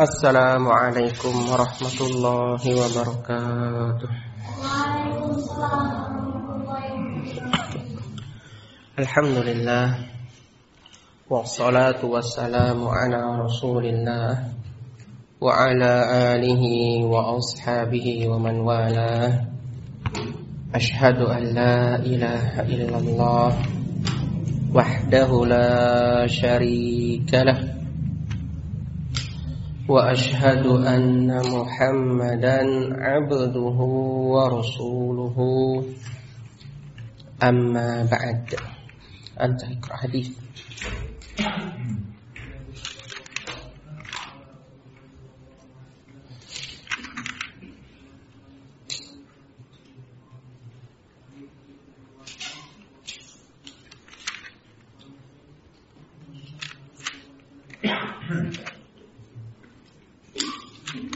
السلام عليكم ورحمة الله وبركاته. الحمد لله والصلاة والسلام على رسول الله وعلى آله وأصحابه ومن والاه. أشهد أن لا إله إلا الله وحده لا شريك له. وأشهد أن محمدا عبده ورسوله. أما بعد أنت اقرا حديث.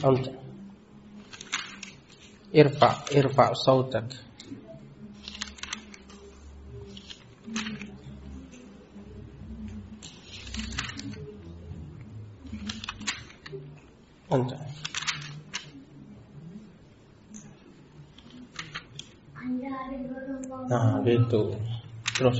أنت ارفع ارفع صوتك أنت Nah, gitu. Terus.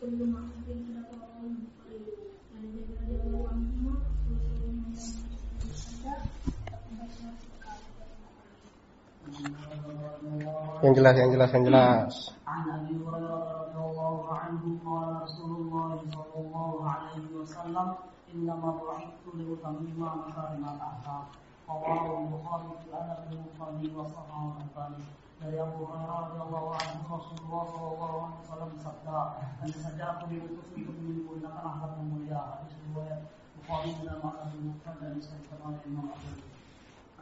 Yang jelas, yang jelas, yang jelas dari Abu Hurairah radhiyallahu anhu Rasulullah sallallahu alaihi wasallam bersabda, "Man sadaqahu bi utufi akhlak yang mulia." Hadis riwayat Bukhari dan Muslim dan disahihkan oleh Imam Abu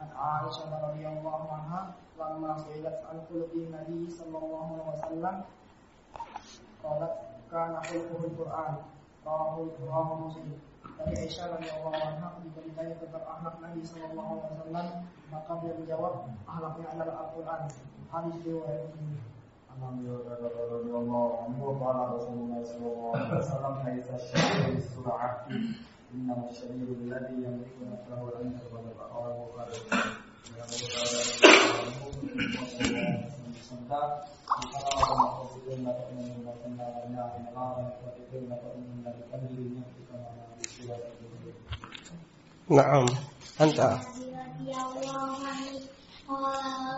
An Aisyah radhiyallahu anha lamma su'ilat an khuluqi Nabi sallallahu alaihi wasallam qalat kana khuluqul Qur'an rawahu Muslim. Dari Aisyah radhiyallahu anha tentang akhlak Nabi sallallahu alaihi wasallam maka dia menjawab akhlaknya adalah Al-Qur'an. hadis riwayat Muslim عن ابي هريره رضي الله عنه قال رسول الله صلى الله عليه وسلم ليس الشديد بالسرعه انما الشديد الذي يملك نفسه عند الغضب رواه البخاري Naam, anta. رضي الله عنه قال الله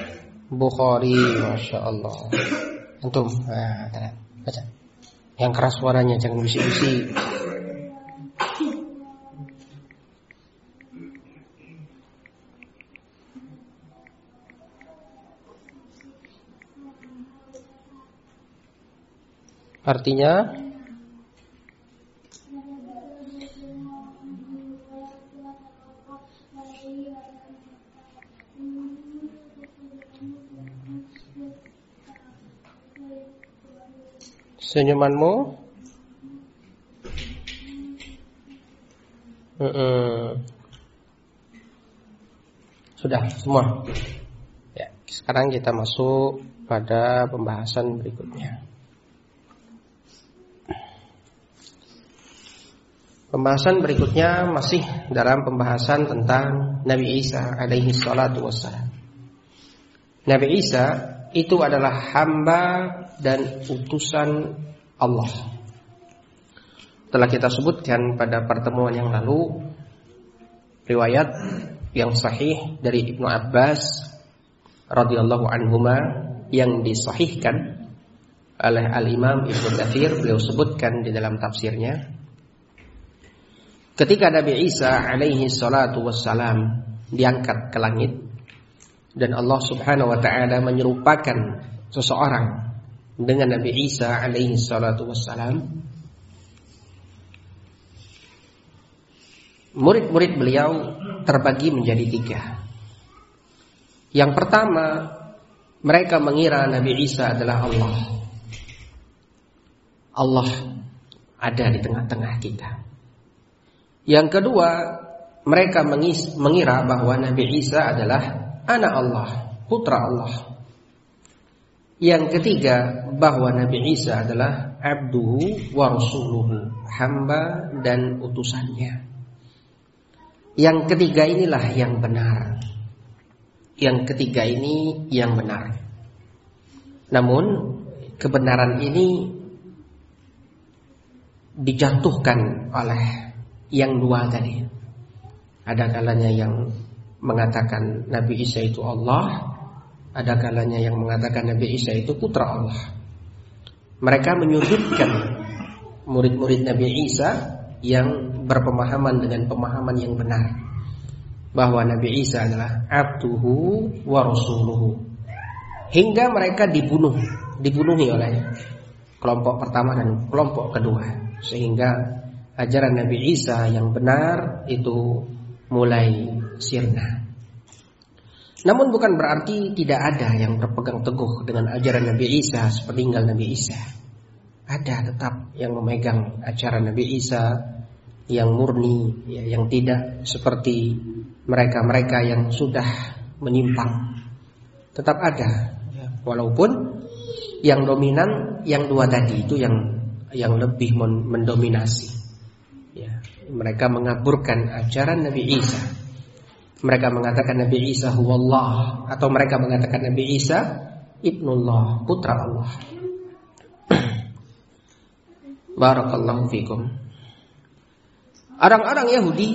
Bukhari, masya Allah. Antum, nah, baca. Yang keras suaranya, jangan bisik-bisik. Artinya senyumanmu Mm-mm. Sudah semua Ya sekarang kita masuk pada pembahasan berikutnya Pembahasan berikutnya masih dalam pembahasan tentang Nabi Isa alaihi salatu wassalam. Nabi Isa itu adalah hamba dan utusan Allah. Telah kita sebutkan pada pertemuan yang lalu riwayat yang sahih dari Ibnu Abbas radhiyallahu anhuma yang disahihkan oleh Al-Imam Ibnu Katsir beliau sebutkan di dalam tafsirnya ketika Nabi Isa alaihi salatu wassalam diangkat ke langit dan Allah Subhanahu wa taala menyerupakan seseorang dengan Nabi Isa alaihi salatu wassalam murid-murid beliau terbagi menjadi tiga. Yang pertama, mereka mengira Nabi Isa adalah Allah. Allah ada di tengah-tengah kita. Yang kedua, mereka mengira bahwa Nabi Isa adalah anak Allah, putra Allah. Yang ketiga, bahwa Nabi Isa adalah abduhu wa rasuluhu, hamba dan utusannya. Yang ketiga inilah yang benar. Yang ketiga ini yang benar. Namun kebenaran ini dijatuhkan oleh yang dua tadi. Ada kalanya yang mengatakan Nabi Isa itu Allah, ada kalanya yang mengatakan Nabi Isa itu putra Allah. Mereka menyudutkan murid-murid Nabi Isa yang berpemahaman dengan pemahaman yang benar bahwa Nabi Isa adalah abduhu wa rasuluhu hingga mereka dibunuh dibunuhi oleh kelompok pertama dan kelompok kedua sehingga ajaran Nabi Isa yang benar itu mulai sirna namun bukan berarti tidak ada yang berpegang teguh dengan ajaran Nabi Isa sepeninggal Nabi Isa ada tetap yang memegang acara Nabi Isa yang murni, ya, yang tidak seperti mereka-mereka yang sudah menyimpang. Tetap ada, ya, walaupun yang dominan yang dua tadi itu yang yang lebih mendominasi. Ya, mereka mengaburkan ajaran Nabi Isa. Mereka mengatakan Nabi Isa huwallah atau mereka mengatakan Nabi Isa ibnullah, putra Allah. Barakallahu fikum. Orang-orang Yahudi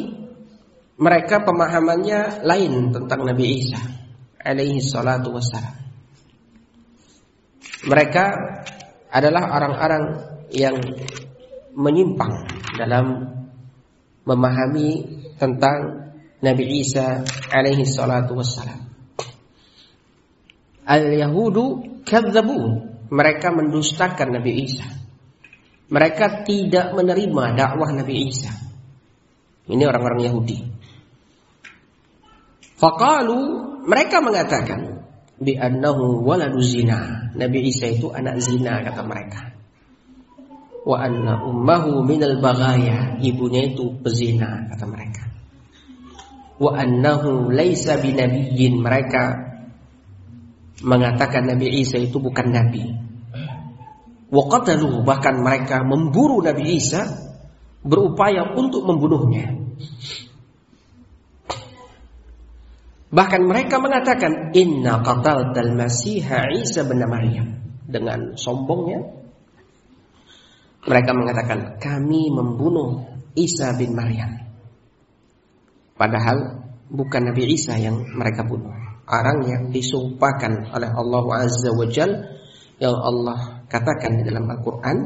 mereka pemahamannya lain tentang Nabi Isa alaihi salatu wassalam. Mereka adalah orang-orang yang menyimpang dalam memahami tentang Nabi Isa alaihi salatu wassalam. Al-Yahudu kadzabu. Mereka mendustakan Nabi Isa. Mereka tidak menerima dakwah Nabi Isa. Ini orang-orang Yahudi. Faqalu mereka mengatakan bi annahu waladu zina. Nabi Isa itu anak zina kata mereka. Wa anna ummahu minal bagaya. Ibunya itu pezina kata mereka. Wa annahu laisa binabiyyin. Mereka mengatakan Nabi Isa itu bukan nabi. Waqatalu bahkan mereka memburu Nabi Isa berupaya untuk membunuhnya. Bahkan mereka mengatakan inna qataltal masiha Isa bin Maryam dengan sombongnya mereka mengatakan kami membunuh Isa bin Maryam. Padahal bukan Nabi Isa yang mereka bunuh. Orang yang disumpahkan oleh Allah Azza wa Jalla yang Allah katakan di dalam Al-Quran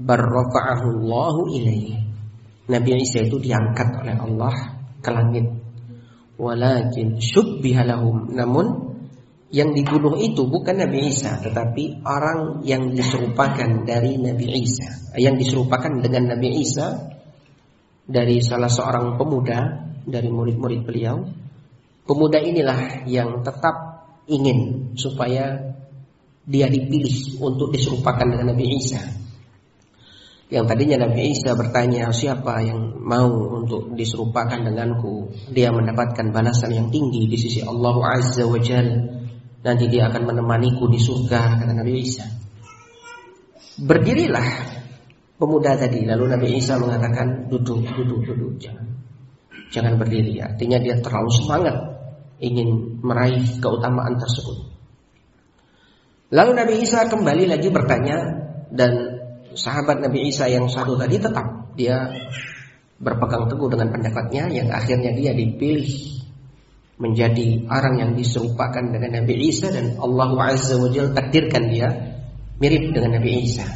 barrafa'ahu Allahu Nabi Isa itu diangkat oleh Allah ke langit walakin syubbiha namun yang dibunuh itu bukan Nabi Isa tetapi orang yang diserupakan dari Nabi Isa. Yang diserupakan dengan Nabi Isa dari salah seorang pemuda dari murid-murid beliau. Pemuda inilah yang tetap ingin supaya dia dipilih untuk diserupakan dengan Nabi Isa. Yang tadinya Nabi Isa bertanya siapa yang mau untuk diserupakan denganku? Dia mendapatkan balasan yang tinggi di sisi Allah Azza wa Jal Nanti dia akan menemaniku di surga kata Nabi Isa. Berdirilah pemuda tadi. Lalu Nabi Isa mengatakan duduk, duduk, duduk Jangan, jangan berdiri. Artinya dia terlalu semangat Ingin meraih keutamaan tersebut. Lalu Nabi Isa kembali lagi bertanya dan sahabat Nabi Isa yang satu tadi tetap dia berpegang teguh dengan pendapatnya yang akhirnya dia dipilih menjadi orang yang diserupakan dengan Nabi Isa dan Allah Azza wa Jalla takdirkan dia mirip dengan Nabi Isa.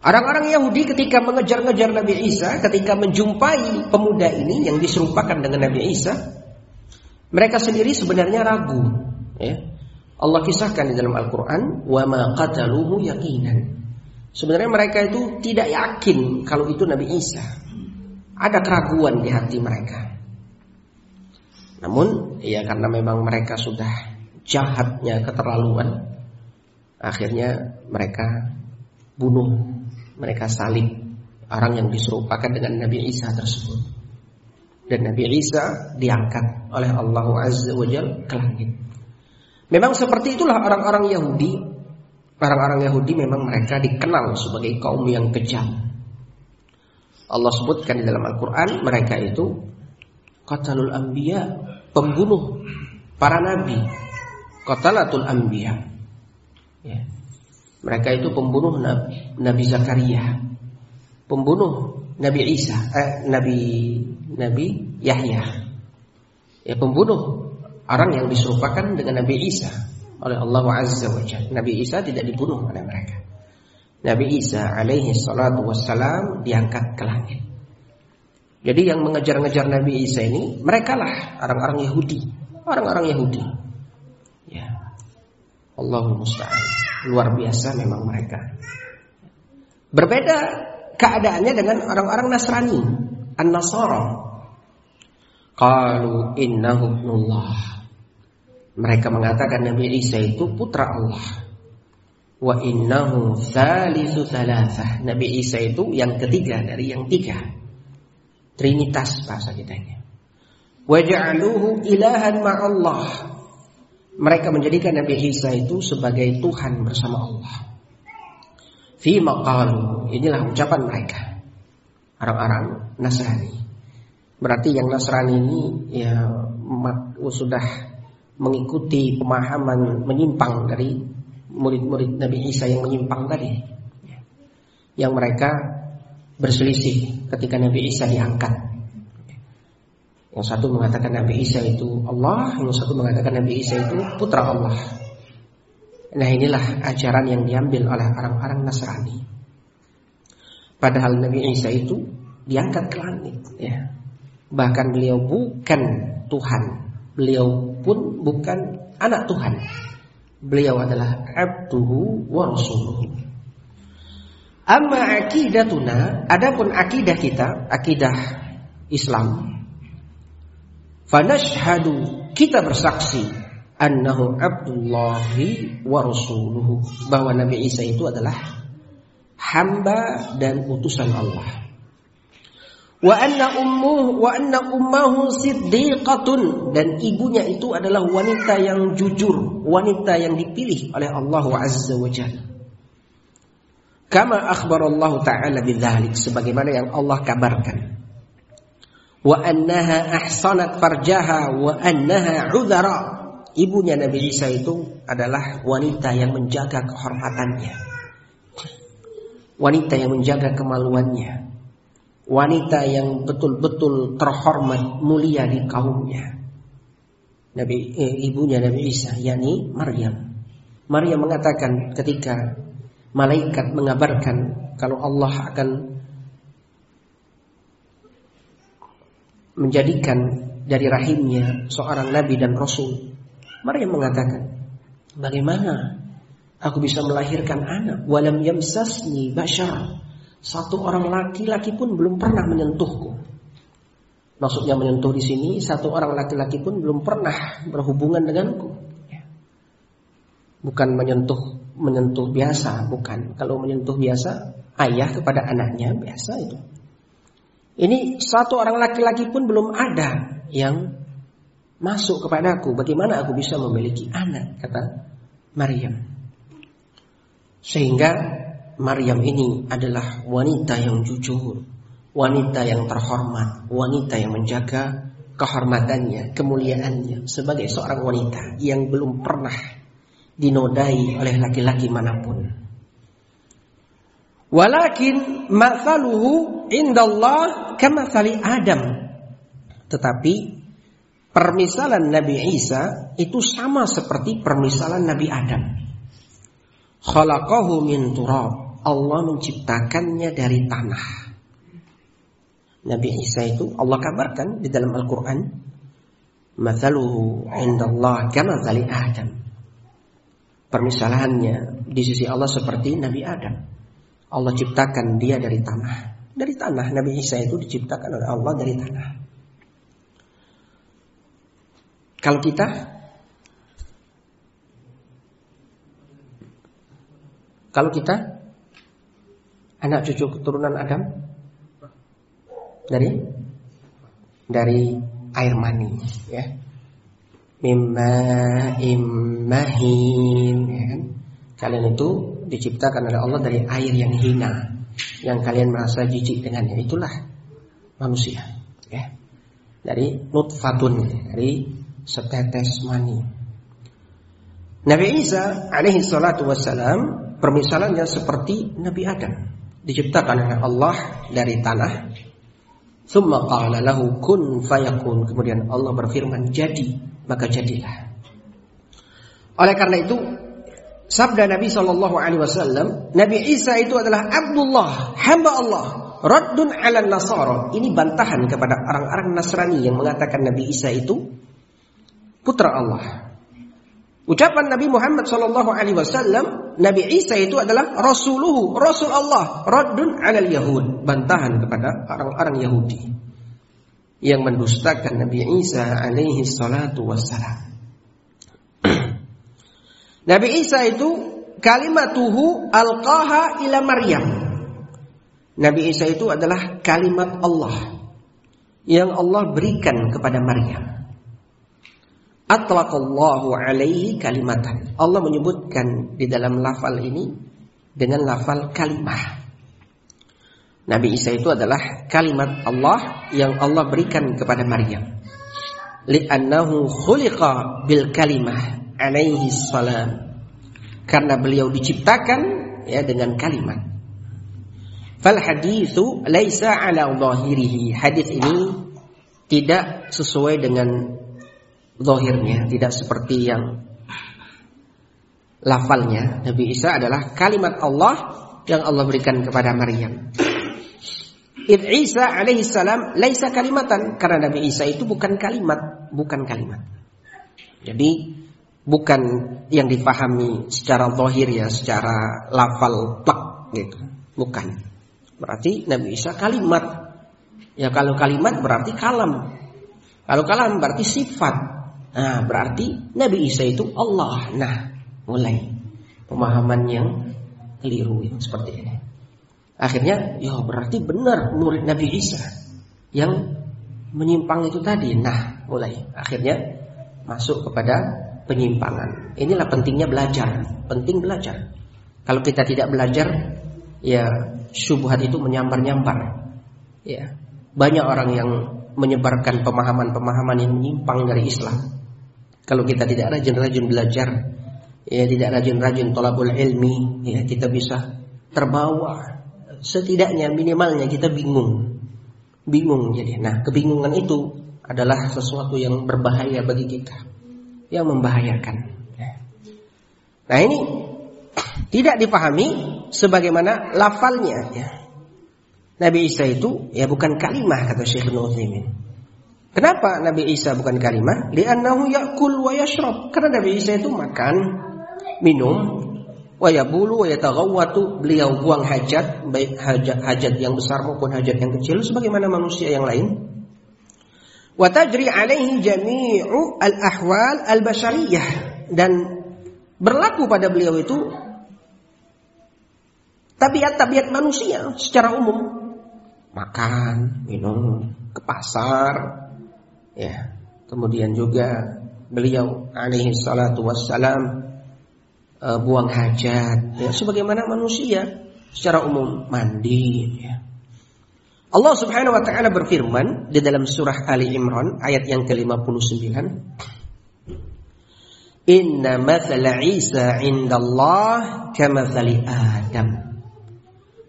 Orang-orang Yahudi ketika mengejar-ngejar Nabi Isa, ketika menjumpai pemuda ini yang diserupakan dengan Nabi Isa, mereka sendiri sebenarnya ragu. Ya. Allah kisahkan di dalam Al-Quran, ma qataluhu yaqinan. Sebenarnya mereka itu tidak yakin kalau itu Nabi Isa. Ada keraguan di hati mereka. Namun, ya karena memang mereka sudah jahatnya keterlaluan, akhirnya mereka bunuh mereka salib orang yang diserupakan dengan Nabi Isa tersebut. Dan Nabi Isa diangkat oleh Allah Azza wa Jal ke langit. Memang seperti itulah orang-orang Yahudi. Orang-orang Yahudi memang mereka dikenal sebagai kaum yang kejam. Allah sebutkan di dalam Al-Quran mereka itu Qatalul Anbiya Pembunuh para nabi Qatalatul Anbiya ya. Mereka itu pembunuh Nabi Zakaria, pembunuh Nabi Isa, eh, Nabi Nabi Yahya. Ya, pembunuh orang yang diserupakan dengan Nabi Isa oleh Allah Azza wa Jalla. Nabi Isa tidak dibunuh oleh mereka. Nabi Isa alaihi salatu wassalam diangkat ke langit. Jadi yang mengejar-ngejar Nabi Isa ini mereka lah orang-orang Yahudi, orang-orang Yahudi. Ya. Allahul musta'an. Luar biasa memang mereka. Berbeda keadaannya dengan orang-orang Nasrani, An-Nasara. Qalu innahu ibnullah. Mereka mengatakan Nabi Isa itu putra Allah. Wa innahu thalithu thalathah. Nabi Isa itu yang ketiga dari yang tiga. Trinitas bahasa kita ini. Waja'aluhu ilahan ma'allah mereka menjadikan Nabi Isa itu sebagai Tuhan bersama Allah. Fi maqalu, inilah ucapan mereka. Orang-orang Nasrani. Berarti yang Nasrani ini ya sudah mengikuti pemahaman menyimpang dari murid-murid Nabi Isa yang menyimpang tadi. Yang mereka berselisih ketika Nabi Isa diangkat yang satu mengatakan Nabi Isa itu Allah, yang satu mengatakan Nabi Isa itu putra Allah. Nah inilah ajaran yang diambil oleh orang-orang Nasrani. Padahal Nabi Isa itu diangkat ke langit, ya. Bahkan beliau bukan Tuhan, beliau pun bukan anak Tuhan. Beliau adalah abduhu wa. Amma akidatuna, adapun akidah kita, akidah Islam, Fanashhadu kita bersaksi annahu Abdullahi wa rasuluhu bahwa Nabi Isa itu adalah hamba dan utusan Allah. Wa anna ummuhu wa anna ummahu siddiqatun dan ibunya itu adalah wanita yang jujur, wanita yang dipilih oleh Allah Azza wa Jalla. Kama akhbar Allah Ta'ala bidzalik sebagaimana yang Allah kabarkan. Wa annaha ahsanat farjaha wa annaha udhara. Ibunya Nabi Isa itu adalah wanita yang menjaga kehormatannya. Wanita yang menjaga kemaluannya. Wanita yang betul-betul terhormat mulia di kaumnya. Nabi eh, ibunya Nabi Isa yakni Maryam. Maryam mengatakan ketika malaikat mengabarkan kalau Allah akan menjadikan dari rahimnya seorang nabi dan rasul. Maryam mengatakan, "Bagaimana aku bisa melahirkan anak walam yamsasni bashar?" Satu orang laki-laki pun belum pernah menyentuhku. Maksudnya menyentuh di sini satu orang laki-laki pun belum pernah berhubungan denganku. Bukan menyentuh menyentuh biasa, bukan. Kalau menyentuh biasa, ayah kepada anaknya biasa itu. Ini satu orang laki-laki pun belum ada yang masuk kepadaku. Bagaimana aku bisa memiliki anak? Kata Maryam. Sehingga Maryam ini adalah wanita yang jujur, wanita yang terhormat, wanita yang menjaga kehormatannya, kemuliaannya sebagai seorang wanita yang belum pernah dinodai oleh laki-laki mana pun. Walakin mathaluhu indallah kamathali Adam. Tetapi permisalan Nabi Isa itu sama seperti permisalan Nabi Adam. Khalaqahu min turab. Allah menciptakannya dari tanah. Nabi Isa itu Allah kabarkan di dalam Al-Qur'an, "Mathaluhu indallah kamathali Adam." Permisalannya di sisi Allah seperti Nabi Adam. Allah ciptakan dia dari tanah. Dari tanah Nabi Isa itu diciptakan oleh Allah dari tanah. Kalau kita Kalau kita anak cucu keturunan Adam dari dari air mani ya. Mimma immahin ya kan? Kalian itu diciptakan oleh Allah dari air yang hina yang kalian merasa jijik dengannya itulah manusia ya. Dari nutfatun dari setetes mani. Nabi Isa alaihi salatu wassalam permisalannya seperti Nabi Adam. Diciptakan oleh Allah dari tanah. Thumma qala lahu kun kemudian Allah berfirman jadi maka jadilah oleh karena itu Sabda Nabi Shallallahu Alaihi Wasallam, Nabi Isa itu adalah Abdullah, hamba Allah. Raddun ala Nasara. Ini bantahan kepada orang-orang Nasrani yang mengatakan Nabi Isa itu putra Allah. Ucapan Nabi Muhammad Shallallahu Alaihi Wasallam, Nabi Isa itu adalah Rasuluhu, Rasul Allah. Raddun ala Yahud, bantahan kepada orang-orang Yahudi yang mendustakan Nabi Isa alaihi salatu wassalam. Nabi Isa itu kalimatuhu alqaha ila Maryam. Nabi Isa itu adalah kalimat Allah yang Allah berikan kepada Maryam. Atlaqallahu alaihi kalimatan. Allah menyebutkan di dalam lafal ini dengan lafal kalimah. Nabi Isa itu adalah kalimat Allah yang Allah berikan kepada Maryam. Li'annahu khuliqa bil kalimah alaihi salam. Karena beliau diciptakan ya dengan kalimat. Fal hadithu laisa ala zahirihi. Hadis ini tidak sesuai dengan zahirnya tidak seperti yang lafalnya. Nabi Isa adalah kalimat Allah yang Allah berikan kepada Maryam Id Isa alaihi salam laisa kalimatan karena Nabi Isa itu bukan kalimat, bukan kalimat. Jadi bukan yang dipahami secara zahir ya, secara lafal plak gitu. Bukan. Berarti Nabi Isa kalimat. Ya kalau kalimat berarti kalam. Kalau kalam berarti sifat. Nah, berarti Nabi Isa itu Allah. Nah, mulai pemahaman yang keliru yang seperti ini. Akhirnya, ya berarti benar murid Nabi Isa yang menyimpang itu tadi. Nah, mulai akhirnya masuk kepada penyimpangan. Inilah pentingnya belajar, penting belajar. Kalau kita tidak belajar, ya syubhat itu menyambar-nyambar. Ya, banyak orang yang menyebarkan pemahaman-pemahaman yang menyimpang dari Islam. Kalau kita tidak rajin-rajin belajar, ya tidak rajin-rajin tolabul ilmi, ya kita bisa terbawa. Setidaknya minimalnya kita bingung. Bingung jadi. Nah, kebingungan itu adalah sesuatu yang berbahaya bagi kita yang membahayakan. Nah ini tidak dipahami sebagaimana lafalnya. Ya. Nabi Isa itu ya bukan kalimah kata Syekh Nuthaimin. Kenapa Nabi Isa bukan kalimah? Li'annahu ya'kul wa yashrab. Karena Nabi Isa itu makan, minum, wa yabulu wa yataghawwatu. Beliau buang hajat, baik hajat hajat yang besar maupun hajat yang kecil sebagaimana manusia yang lain wa tajri alaihi jami'u al-ahwal al-bashariyah dan berlaku pada beliau itu tabiat-tabiat manusia secara umum makan, minum, ke pasar ya. Kemudian juga beliau alaihi salatu wassalam uh, buang hajat ya sebagaimana manusia secara umum mandi ya Allah Subhanahu wa taala berfirman di dalam surah Ali Imran ayat yang ke-59 Inna mathala Isa indallah kamathali Adam.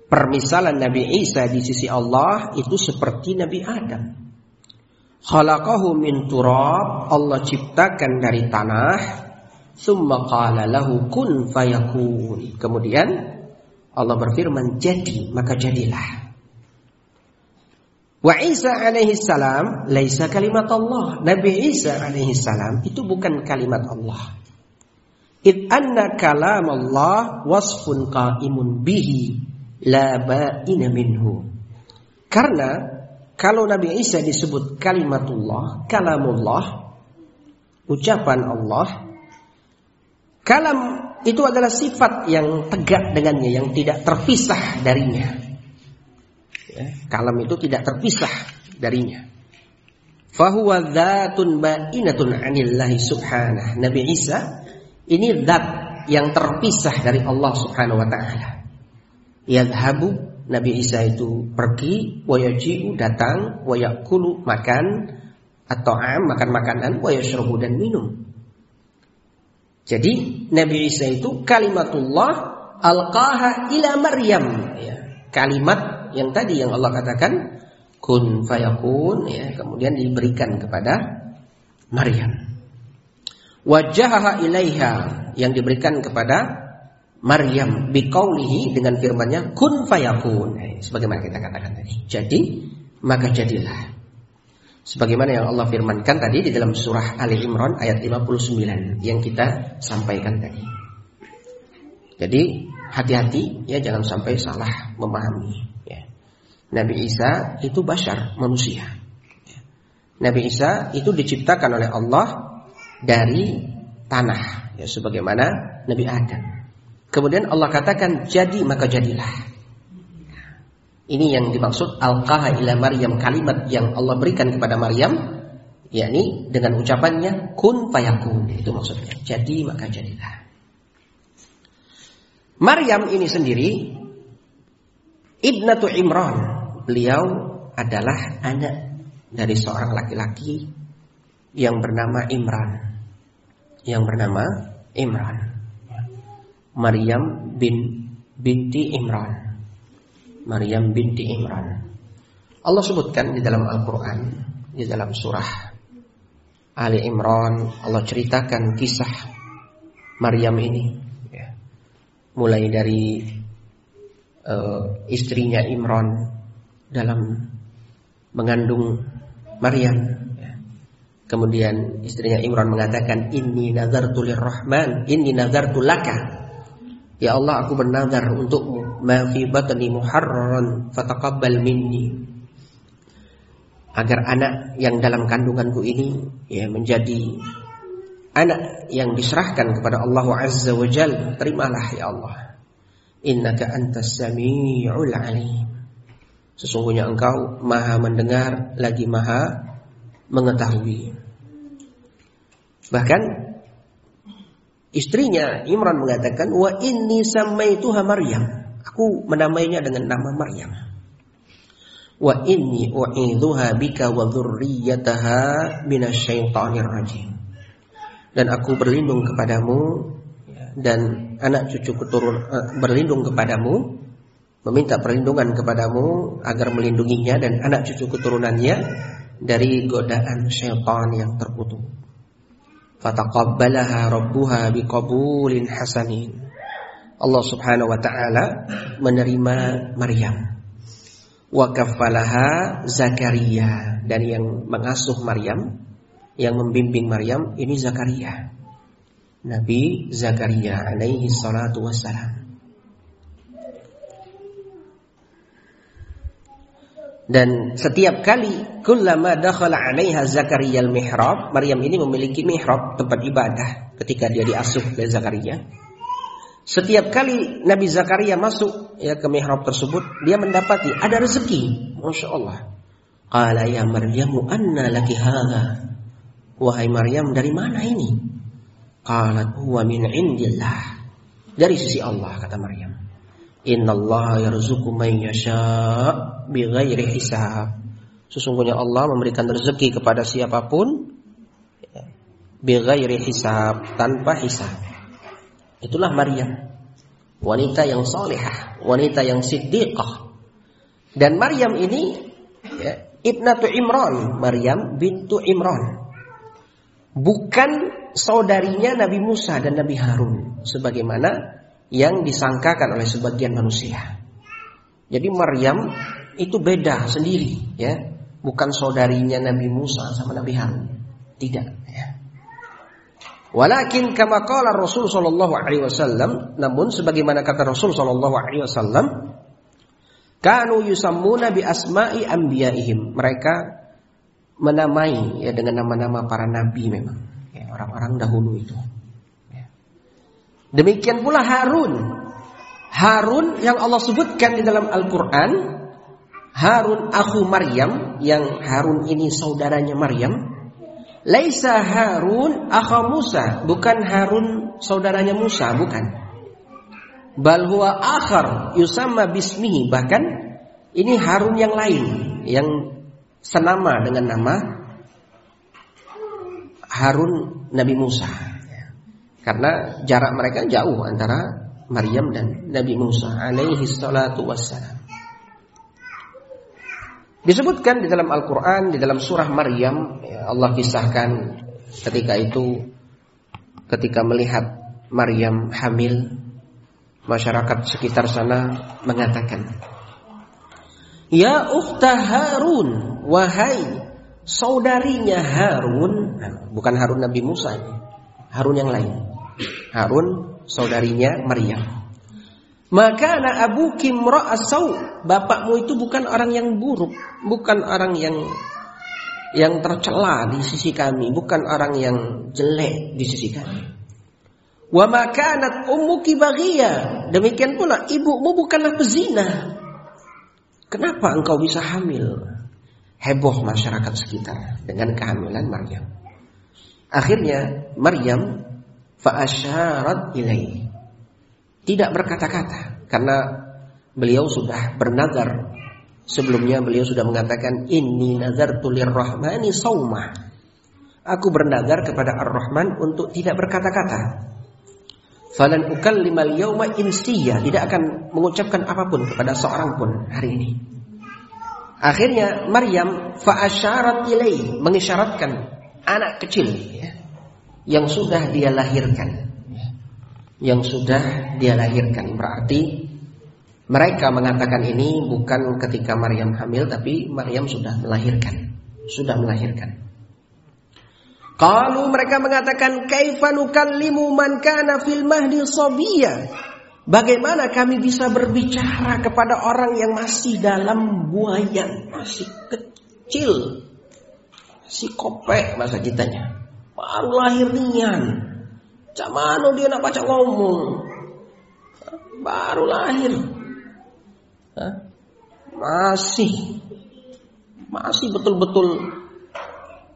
Permisalan Nabi Isa di sisi Allah itu seperti Nabi Adam. Khalaqahu min turab, Allah ciptakan dari tanah, summa qala lahu kun fayakun. Kemudian Allah berfirman jadi, maka jadilah. Wa Isa alaihi salam laisa kalimat Allah. Nabi Isa alaihi salam itu bukan kalimat Allah. Id anna kalam Allah wasfun qaimun bihi la ba'ina minhu. Karena kalau Nabi Isa disebut kalimatullah, kalamullah, ucapan Allah, kalam itu adalah sifat yang tegak dengannya, yang tidak terpisah darinya. Ya, kalam itu tidak terpisah darinya. Fahuwa dzatun ba'inatun 'anillahi subhanah. Nabi Isa ini zat yang terpisah dari Allah Subhanahu wa taala. Yadhabu Nabi Isa itu pergi, wayaji'u datang, wayakulu makan atau am makan makanan, wayashrabu dan minum. Jadi Nabi Isa itu kalimatullah alqaha ila Maryam ya. Kalimat yang tadi yang Allah katakan kun fayakun ya kemudian diberikan kepada Maryam. Wajahaha ilaiha yang diberikan kepada Maryam biqaulihi dengan firman-Nya kun fayakun. Eh, sebagaimana kita katakan tadi. Jadi maka jadilah. Sebagaimana yang Allah firmankan tadi di dalam surah Ali Imran ayat 59 yang kita sampaikan tadi. Jadi hati-hati ya jangan sampai salah memahami. Nabi Isa itu bashar, manusia. Nabi Isa itu diciptakan oleh Allah dari tanah, ya sebagaimana Nabi Adam. Kemudian Allah katakan jadi maka jadilah. Ini yang dimaksud al-qaha ila Maryam kalimat yang Allah berikan kepada Maryam yakni dengan ucapannya kun fayakun itu maksudnya. Jadi maka jadilah. Maryam ini sendiri ibnatu Imran beliau adalah anak dari seorang laki-laki yang bernama Imran. Yang bernama Imran. Maryam bin binti Imran. Maryam binti Imran. Allah sebutkan di dalam Al-Quran, di dalam surah Ali Imran, Allah ceritakan kisah Maryam ini. Ya. Mulai dari uh, istrinya Imran dalam mengandung Maryam. Ya. Kemudian istrinya Imran mengatakan, Inni nazartu lirrahman, Inni nazartu laka. Ya Allah, aku bernazar untukmu. Ma fi batni muharraran fataqabbal minni. Agar anak yang dalam kandunganku ini ya menjadi anak yang diserahkan kepada Allah Azza wa Jal. Terimalah ya Allah. Innaka antas sami'ul alim. Sesungguhnya engkau maha mendengar lagi maha mengetahui. Bahkan istrinya Imran mengatakan wa inni samaituha Maryam. Aku menamainya dengan nama Maryam. Wa inni u'idzuha bika wa dzurriyyataha minasyaitonir rajim. Dan aku berlindung kepadamu dan anak cucu keturun uh, berlindung kepadamu meminta perlindungan kepadamu agar melindunginya dan anak cucu keturunannya dari godaan syaitan yang terkutuk. Fataqabbalaha rabbuha biqabulin hasanin. Allah Subhanahu wa taala menerima Maryam. Wa kaffalaha Zakaria dan yang mengasuh Maryam, yang membimbing Maryam ini Zakaria. Nabi Zakaria alaihi salatu wassalam. Dan setiap kali kullama dakhala 'alaiha Zakaria al-mihrab, Maryam ini memiliki mihrab, tempat ibadah ketika dia diasuh oleh Zakaria. Setiap kali Nabi Zakaria masuk ya ke mihrab tersebut, dia mendapati ada rezeki. Masya Allah. Qala ya Maryamu anna laki hadha? Wahai Maryam, dari mana ini? Qalat huwa min indillah. Dari sisi Allah kata Maryam. Innallaha yarzuqu man yasha' bighairi hisab. Sesungguhnya Allah memberikan rezeki kepada siapa pun ya, bighairi hisab, tanpa hisab. Itulah Maryam. Wanita yang salihah, wanita yang siddiqah. Dan Maryam ini ya, Ibnatu Imran, Maryam bintu Imran. Bukan saudarinya Nabi Musa dan Nabi Harun sebagaimana yang disangkakan oleh sebagian manusia. Jadi Maryam itu beda sendiri ya, bukan saudarinya Nabi Musa sama Nabi Harun. Tidak. Walakin kama qala Rasul sallallahu alaihi wasallam, namun sebagaimana kata Rasul sallallahu alaihi wasallam, kanu yusammuna bi asma'i anbiya'ihim. Mereka menamai ya dengan nama-nama para nabi memang, ya, orang-orang dahulu itu. Ya. Demikian pula Harun. Harun yang Allah sebutkan di dalam Al-Qur'an, Harun aku Maryam yang Harun ini saudaranya Maryam Laisa Harun akha Musa, bukan Harun saudaranya Musa, bukan. Bal huwa akhar yusamma bismihi, bahkan ini Harun yang lain yang senama dengan nama Harun Nabi Musa. Karena jarak mereka jauh antara Maryam dan Nabi Musa alaihi salatu wassalam. Disebutkan di dalam Al-Quran, di dalam surah Maryam, ya Allah kisahkan ketika itu, ketika melihat Maryam hamil, masyarakat sekitar sana mengatakan, Ya ukhta Harun, wahai saudarinya Harun, nah, bukan Harun Nabi Musa Harun yang lain. Harun saudarinya Maryam. Maka anak abu kimra'asau Bapakmu itu bukan orang yang buruk Bukan orang yang Yang tercela di sisi kami Bukan orang yang jelek di sisi kami. Wa makanat ummuki baghia Demikian pula ibumu bukanlah pezina. Kenapa engkau bisa hamil? Heboh masyarakat sekitar Dengan kehamilan Maryam. Akhirnya Maryam Fa'asyarat ilaih tidak berkata-kata. Karena beliau sudah bernazar. Sebelumnya beliau sudah mengatakan inni nazartu lirrahmani sauma aku bernazar kepada Ar-Rahman untuk tidak berkata-kata. Falan ukallimal yauma insiya. Tidak akan mengucapkan apa pun kepada seorang pun hari ini. Akhirnya Maryam fa'asyarat ilai mengisyaratkan anak kecil ya, yang sudah dia lahirkan yang sudah dia lahirkan. Berarti mereka mengatakan ini bukan ketika Maryam hamil tapi Maryam sudah melahirkan. Sudah melahirkan. Kalau mereka mengatakan kaifa nukallimu man kana fil mahdi? Bagaimana kami bisa berbicara kepada orang yang masih dalam buayan, masih kecil, si kopek bahasa kitanya, baru lahir nian, Cak mana dia nak baca ngomong? Baru lahir. Masih masih betul-betul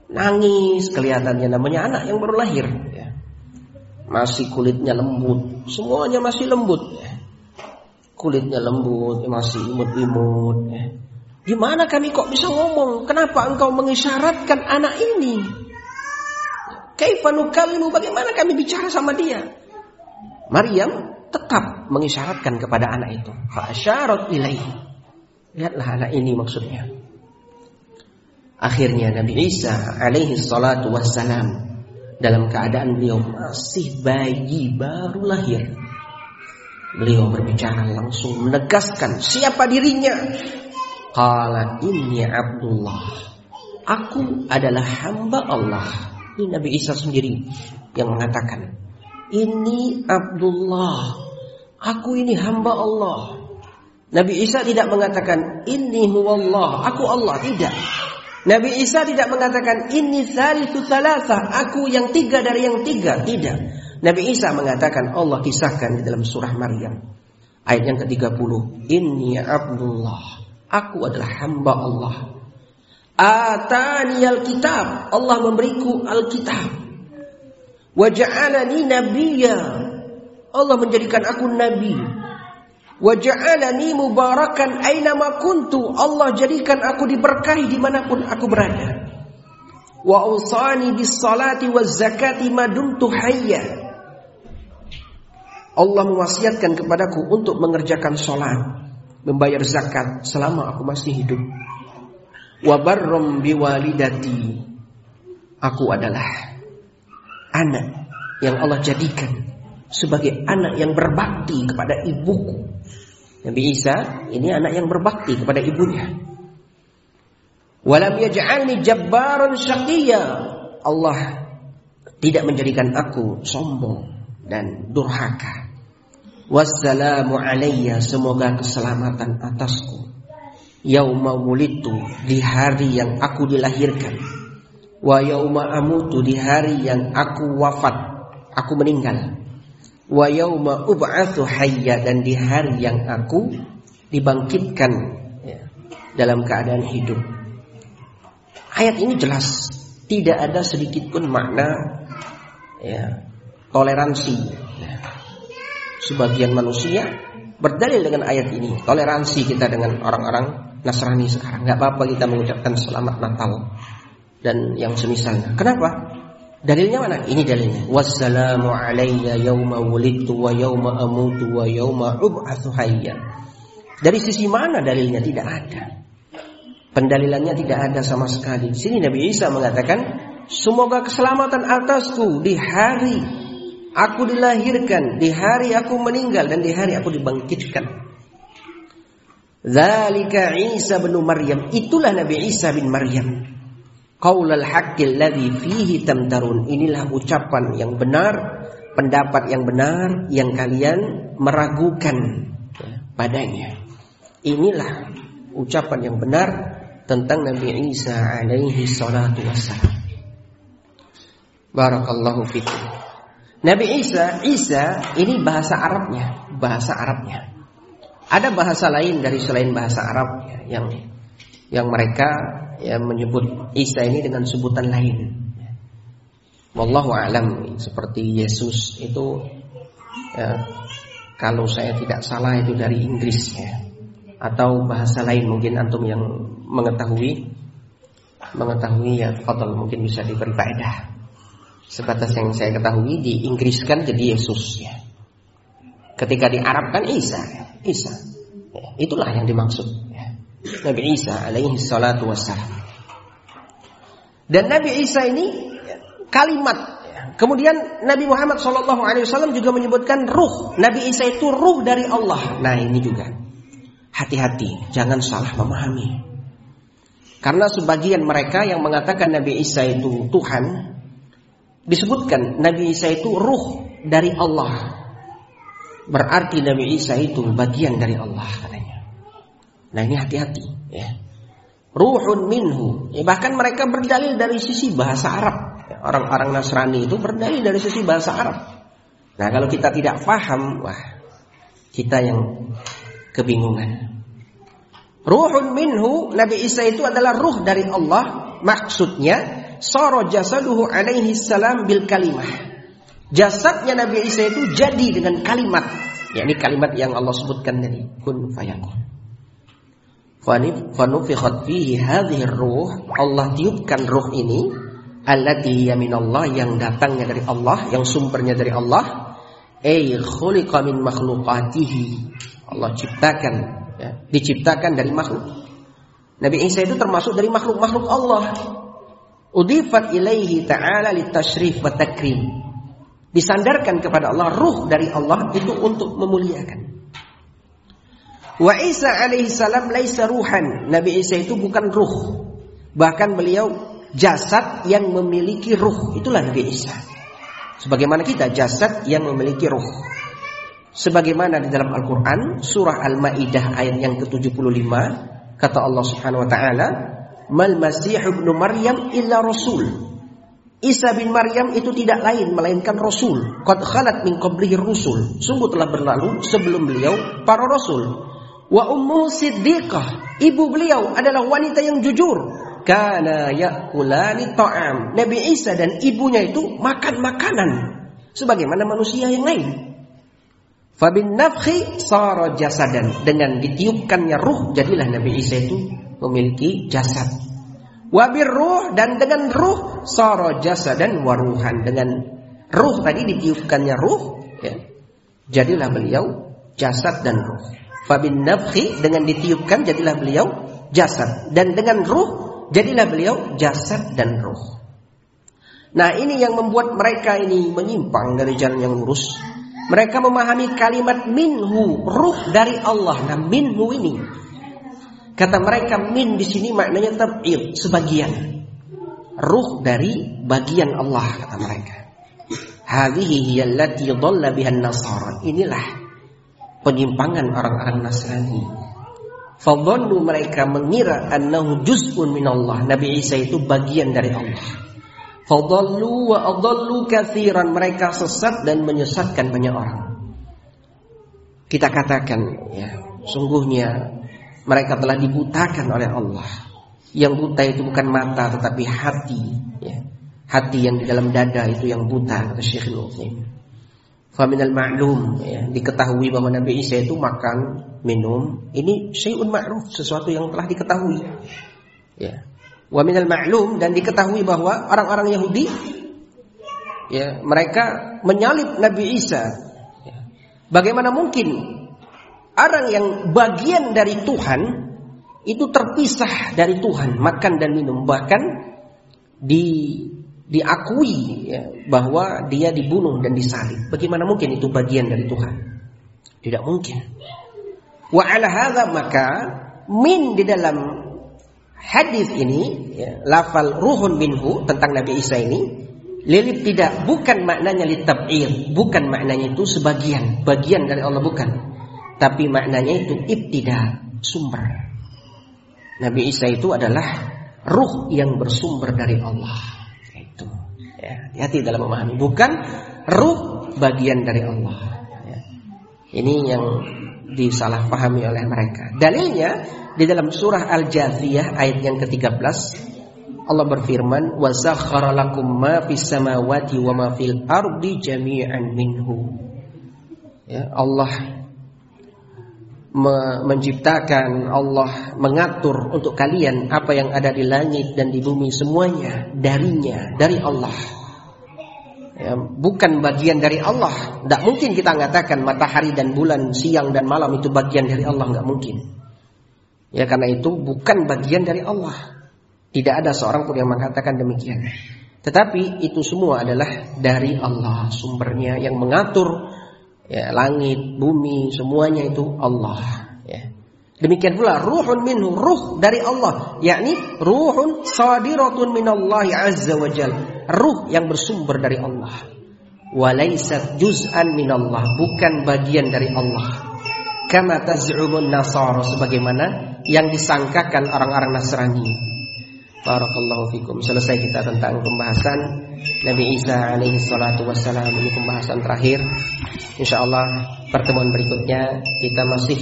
nangis kelihatannya namanya anak yang baru lahir ya. Masih kulitnya lembut, semuanya masih lembut ya. Kulitnya lembut, masih imut-imut ya. Gimana kami kok bisa ngomong? Kenapa engkau mengisyaratkan anak ini? Kaifa nukallimu bagaimana kami bicara sama dia? Maryam tetap mengisyaratkan kepada anak itu. Fa'asyarat ilaihi. Lihatlah anak ini maksudnya. Akhirnya Nabi Isa alaihi salatu wassalam dalam keadaan beliau masih bayi baru lahir. Beliau berbicara langsung menegaskan siapa dirinya. Qala inni Abdullah. Aku adalah hamba Allah. Ini Nabi Isa sendiri yang mengatakan, "Ini Abdullah, aku ini hamba Allah." Nabi Isa tidak mengatakan, "Ini huwallah, aku Allah." Tidak. Nabi Isa tidak mengatakan, "Ini salisu salasa, aku yang tiga dari yang tiga." Tidak. Nabi Isa mengatakan Allah kisahkan di dalam surah Maryam ayat yang ke-30, "Inni Abdullah, aku adalah hamba Allah." Atani kitab Allah memberiku alkitab. Waja'alani nabiyya. Allah menjadikan aku nabi. Waja'alani mubarakan aina kuntu. Allah jadikan aku diberkahi di mana pun aku berada. Wa usani bis salati waz zakati madumtu hayya. Allah mewasiatkan kepadaku untuk mengerjakan sholat, membayar zakat selama aku masih hidup. Wa barram biwalidati. Aku adalah anak yang Allah jadikan sebagai anak yang berbakti kepada ibuku. Nabi Isa ini anak yang berbakti kepada ibunya. Walam yaj'alni jabbaran syaqiyya. Allah tidak menjadikan aku sombong dan durhaka. Wassalamu alayya semoga keselamatan atasku. Yauma wulitu di hari yang aku dilahirkan. Wa yauma amutu di hari yang aku wafat, aku meninggal. Wa yauma ub'atsu hayya dan di hari yang aku dibangkitkan ya, dalam keadaan hidup. Ayat ini jelas tidak ada sedikit pun makna ya, toleransi. Ya sebagian manusia berdalil dengan ayat ini. Toleransi kita dengan orang-orang Nasrani sekarang. Nggak apa-apa kita mengucapkan selamat Natal dan yang semisalnya. Kenapa? Dalilnya mana? Ini dalilnya. Wassalamu alayya yawma wulidtu wa yawma amutu wa yawma ub'atsu hayya. Dari sisi mana dalilnya? Tidak ada. Pendalilannya tidak ada sama sekali. Di sini Nabi Isa mengatakan, semoga keselamatan atasku di hari Aku dilahirkan di hari aku meninggal dan di hari aku dibangkitkan. Zalika Isa bin Maryam. Itulah Nabi Isa bin Maryam. Qaulal haqqil ladzi fihi tamtarun. Inilah ucapan yang benar, pendapat yang benar yang kalian meragukan padanya. Inilah ucapan yang benar tentang Nabi Isa alaihi salatu wassalam. Barakallahu fikum. Nabi Isa, Isa ini bahasa Arabnya, bahasa Arabnya. Ada bahasa lain dari selain bahasa Arab ya, yang yang mereka ya, menyebut Isa ini dengan sebutan lain. Wallahu alam seperti Yesus itu ya, kalau saya tidak salah itu dari Inggris ya. Atau bahasa lain mungkin antum yang mengetahui mengetahui ya fadl mungkin bisa diberi faedah. Sebatas yang saya ketahui di Inggriskan jadi Yesus ya. Ketika di Arab kan Isa, Isa. Ya, itulah yang dimaksud ya. Nabi Isa alaihi salatu wassalam. Dan Nabi Isa ini kalimat ya. Kemudian Nabi Muhammad Shallallahu Alaihi Wasallam juga menyebutkan ruh. Nabi Isa itu ruh dari Allah. Nah ini juga hati-hati, jangan salah memahami. Karena sebagian mereka yang mengatakan Nabi Isa itu Tuhan, disebutkan Nabi Isa itu ruh dari Allah. Berarti Nabi Isa itu bagian dari Allah katanya. Nah ini hati-hati ya. Ruhun minhu. Ya, bahkan mereka berdalil dari sisi bahasa Arab. Orang-orang Nasrani itu berdalil dari sisi bahasa Arab. Nah kalau kita tidak paham, wah kita yang kebingungan. Ruhun minhu, Nabi Isa itu adalah ruh dari Allah. Maksudnya sara jasaduhu alaihi salam bil kalimah. Jasadnya Nabi Isa itu jadi dengan kalimat. Ya, ini kalimat yang Allah sebutkan tadi, kun fayakun. Fanufikhat fihi hadhihi ruh, Allah tiupkan ruh ini allati yaminallah yang datangnya dari Allah, yang sumbernya dari Allah. Ay khuliqa min makhluqatihi. Allah ciptakan ya, diciptakan dari makhluk. Nabi Isa itu termasuk dari makhluk-makhluk Allah. Udifat ilaihi ta'ala litashrif wa takrim. Disandarkan kepada Allah ruh dari Allah itu untuk memuliakan. Wa Isa alaihi salam laisa ruhan. Nabi Isa itu bukan ruh. Bahkan beliau jasad yang memiliki ruh. Itulah Nabi Isa. Sebagaimana kita jasad yang memiliki ruh. Sebagaimana di dalam Al-Qur'an surah Al-Maidah ayat yang ke-75 kata Allah Subhanahu wa taala mal masih ibnu Maryam illa rasul. Isa bin Maryam itu tidak lain melainkan rasul. Qad khalat min qablihi rusul. Sungguh telah berlalu sebelum beliau para rasul. Wa ummu siddiqah. Ibu beliau adalah wanita yang jujur. Kana yakulani ta'am. Nabi Isa dan ibunya itu makan makanan sebagaimana manusia yang lain. Fabin nafhi sara jasadan dengan ditiupkannya ruh jadilah Nabi Isa itu memiliki jasad. Wabir ruh dan dengan ruh soro jasa dan waruhan dengan ruh tadi ditiupkannya ruh ya. Jadilah beliau jasad dan ruh. Fabin nafhi dengan ditiupkan jadilah beliau jasad dan dengan ruh jadilah beliau jasad dan ruh. Nah ini yang membuat mereka ini menyimpang dari jalan yang lurus. Mereka memahami kalimat minhu, ruh dari Allah. Nah minhu ini kata mereka min di sini maknanya tab'id, sebagian. Ruh dari bagian Allah kata mereka. Hadhihi nasara. Inilah penyimpangan orang-orang Nasrani. Fadhannu mereka mengira annahu juz'un minallah. Nabi Isa itu bagian dari Allah. Fadallu wa adallu kathiran. Mereka sesat dan menyesatkan banyak orang. Kita katakan ya, sungguhnya mereka telah dibutakan oleh Allah. Yang buta itu bukan mata tetapi hati, ya. Hati yang di dalam dada itu yang buta kata Syekh Al-Utsaimin. Faminal ma'lum ya, diketahui bahwa Nabi Isa itu makan, minum, ini syai'un ma'ruf, sesuatu yang telah diketahui. Ya. Wa minal ma'lum dan diketahui bahwa orang-orang Yahudi ya, mereka menyalib Nabi Isa. Ya. Bagaimana mungkin orang yang bagian dari Tuhan itu terpisah dari Tuhan, makan dan minum bahkan di diakui ya, bahwa dia dibunuh dan disalib. Bagaimana mungkin itu bagian dari Tuhan? Tidak mungkin. Wa ala maka min di dalam hadis ini ya, lafal ruhun minhu tentang Nabi Isa ini lilit tidak bukan maknanya litab'ir, bukan maknanya itu sebagian, bagian dari Allah bukan. Tapi maknanya itu ibtida, sumber. Nabi Isa itu adalah ruh yang bersumber dari Allah. Ya, hati dalam memahami. Bukan ruh bagian dari Allah. Ya. Ini yang disalahpahami oleh mereka. Dalilnya di dalam surah Al-Jathiyah ayat yang ke-13 Allah berfirman, "Wa lakum ma fis samawati wa ma fil ardi jami'an minhu." Ya, Allah menciptakan, Allah mengatur untuk kalian apa yang ada di langit dan di bumi semuanya darinya, dari Allah. Ya, bukan bagian dari Allah. Tidak mungkin kita mengatakan matahari dan bulan, siang dan malam itu bagian dari Allah, nggak mungkin. Ya karena itu bukan bagian dari Allah. Tidak ada seorang pun yang mengatakan demikian. Tetapi itu semua adalah dari Allah sumbernya yang mengatur ya, langit, bumi, semuanya itu Allah. Ya. Demikian pula ruhun minhu, ruh dari Allah, yakni ruhun sadiratun minallahi azza wa jal. Ruh yang bersumber dari Allah. Walaisat juz'an minallah, bukan bagian dari Allah. Kama taz'umun nasara sebagaimana yang disangkakan orang-orang Nasrani. Barakallahu fikum. Selesai kita tentang pembahasan Nabi Isa alaihi salatu wassalam ini pembahasan terakhir. Insyaallah pertemuan berikutnya kita masih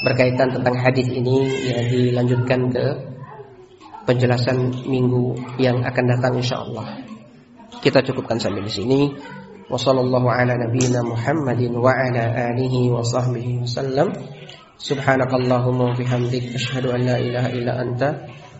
berkaitan tentang hadis ini ya dilanjutkan ke penjelasan minggu yang akan datang insyaallah. Kita cukupkan sampai di sini. Wassallallahu ala nabiyyina Muhammadin wa ala alihi wa sahbihi wasallam. Subhanakallahumma wa asyhadu an la ilaha illa anta